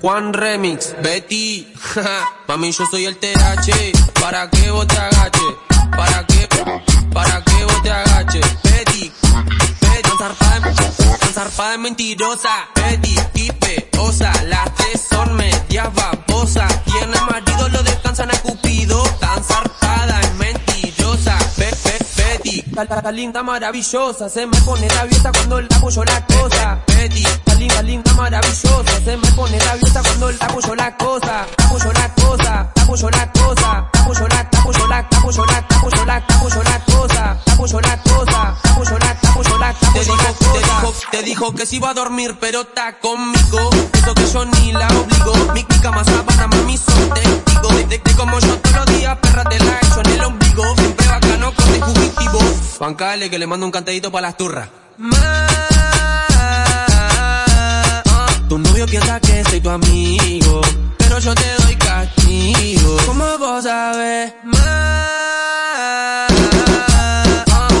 Juan Remix, Betty, mami yo soy el TH, para que vos te agaches, para que, para que vos te agaches, Betty, Betty, tan zarpada, tan zarpada mentirosa, Betty, Pipe, Osa, las tres son medias babosas, tiene marido, lo descansan a Cupido, tan zarpada es mentirosa, Be, Betty, la, la, la linda maravillosa, se me pone rabiosa cuando la apoyo la cosa, Betty, la linda, linda maravillosa, se me pone rabiosa cuando la apoyo la cosa, apoyo la cosa, apoyo la cosa, apoyo la, apoyo la, apoyo la, apoyo la, apoyo la cosa, apoyo la cosa, apoyo la, apoyo la, la cosa. Te dijo, te dijo que se iba a dormir, pero está conmigo, eso que yo ni la obligo, mi, mi cama sábana, mami, son testigo, de, de, de como yo todos los días, perra te la echo en el ombligo, siempre bacano con el fugitivo. Bancale que le mando un cantadito pa' las turras. Tu novio piensa que soy tu amigo, pero yo te doy castigo. ¿Cómo vos sabes?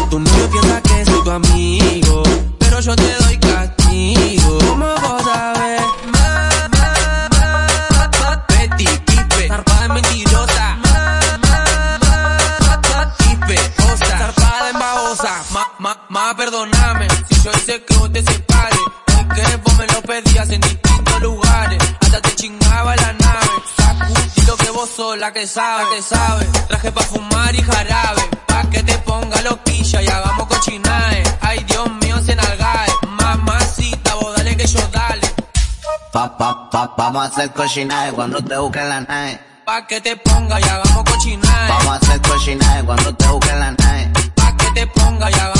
Tu novio piensa que soy tu amigo, pero yo te doy castigo. ¿Cómo vos sabes? Betty, Pipe, zarpada mentirosa. Pipe, osa, zarpada en babosa. Ma, ma, ma, perdóname, si yo hice que vos te separes. Que vos me lo pedías en distintos lugares. Hasta te chingaba la nave. Sacudí lo que vos sos la que sabe, que sabe. Traje pa' fumar y jarabe. Pa' que te ponga loquilla y hagamos cochinae. Ay, Dios mío, se nalgae. Mamacita, vos dale que yo dale. Pa, pa, pa, vamos a hacer cochinaje cuando te busquen la nave. Pa' que te ponga y hagamos cochinae. Vamos a hacer cochinaje cuando te busquen la nave. Pa' que te ponga y hagamos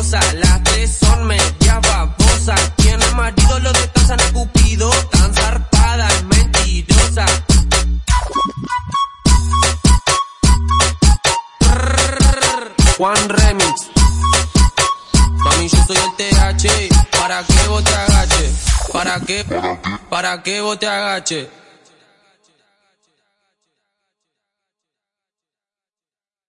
Las tres son medias babosas. Tiene marido, lo descansan a Cupido. Tan zarpada, mentirosa. Juan Remix. Mami, yo soy el TH. ¿Para qué vos te agaches? ¿Para qué? ¿Para qué vos te agaches?